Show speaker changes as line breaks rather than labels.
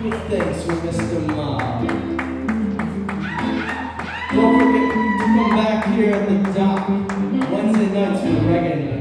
Thanks for Mr. Mob. Don't forget to come back here at the dock Wednesday nights for the reggae